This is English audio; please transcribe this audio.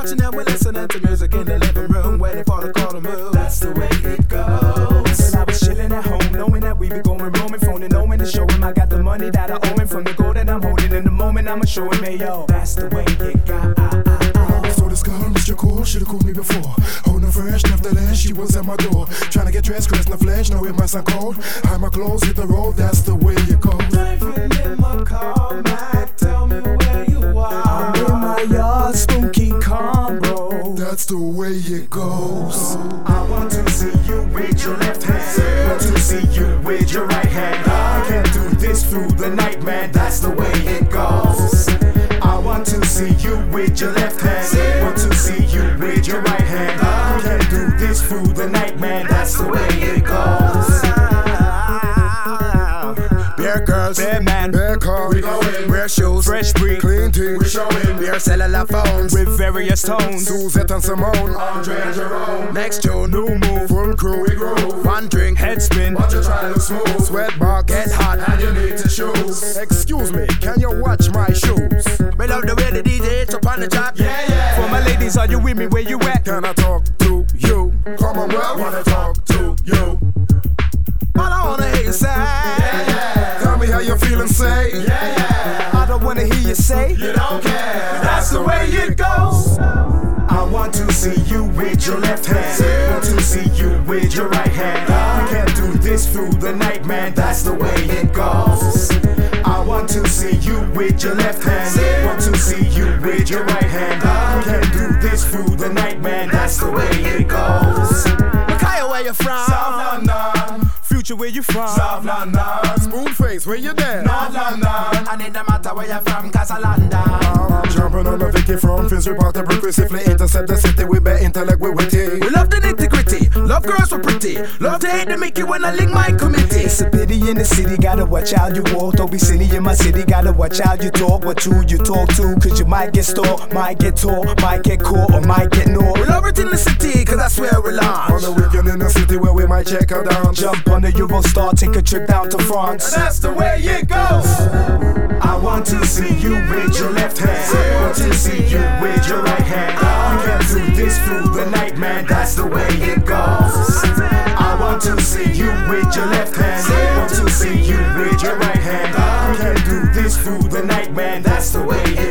watching and we're listening to music in the living room, waiting for the call to move. That's the way it goes. When I was chilling at home, knowing that we be going roaming, phoning, knowing to show him I got the money that I owe him from the gold that I'm holding. In the moment, I'ma show him, hey yo, that's the way it got. So this girl, Mr. Cool, should've called me before. Oh, holding fresh, nevertheless, she was at my door. Trying to get dressed, in the flesh, know it might sound cold. Hide my clothes, hit the road, that's the way it goes. That's the way it goes. I want to see you with your left hand. Want to see you with your right hand. I can't do this through the night, man. That's the way it goes. I want to see you with your left hand. Want to see you with your right hand. I can't do this through the night, man. That's the way it goes. Bare girls, Bare man, bare cars, We going. wear shoes, fresh breed, clean teeth, We showing. bare cellular phones, with various tones. Suzette and Simone. Andre and Jerome. Next tune, New move, full crew, We groove. one drink, head spin. Watch you try to look smooth. sweat bar, get hot. And you need to shoes. Excuse me, can you watch my shoes? Me love the way the DJ hits up on the track. Yeah, yeah. For my ladies, are you with me? Where you at? Can I talk to you? Come on, well, wanna talk to you. You say. You don't care. That's the way it goes. I want to see you with your left hand. I Want to see you with your right hand. We can't do this through the night, man. That's the way it goes. I want to see you with your left hand. I Want to see you with your right hand. We can't do this through the night, man. That's the way it goes. Kaya, where you from? South London, Future, where you from? South London, Spoonface, where you there? North London. And it don't matter where you're from, cause I London. Jumping on a Vicky from Finsbury Park to progressively intercept the city with better intellect, we witty. We love the nitty gritty, love girls were pretty, love to hate the Mickey when I link my committee. It's a pity in the city, gotta watch how you walk. Don't be silly in my city, gotta watch how you talk. What who you talk to, cause you might get stalked, might get taught, might get caught, or might get We love it in the city, cause that's where we On the weekend in the city where we might check her down. Jump on the Eurostar, take a trip down to France. That's the way it goes. I want to see you with your left hand. I Want to see you with your right hand. We can't do this through the night, man. That's the way it goes. I want to see you with your left hand. I Want to see you with your right hand. We can't do this through the night, man. That's the way it goes.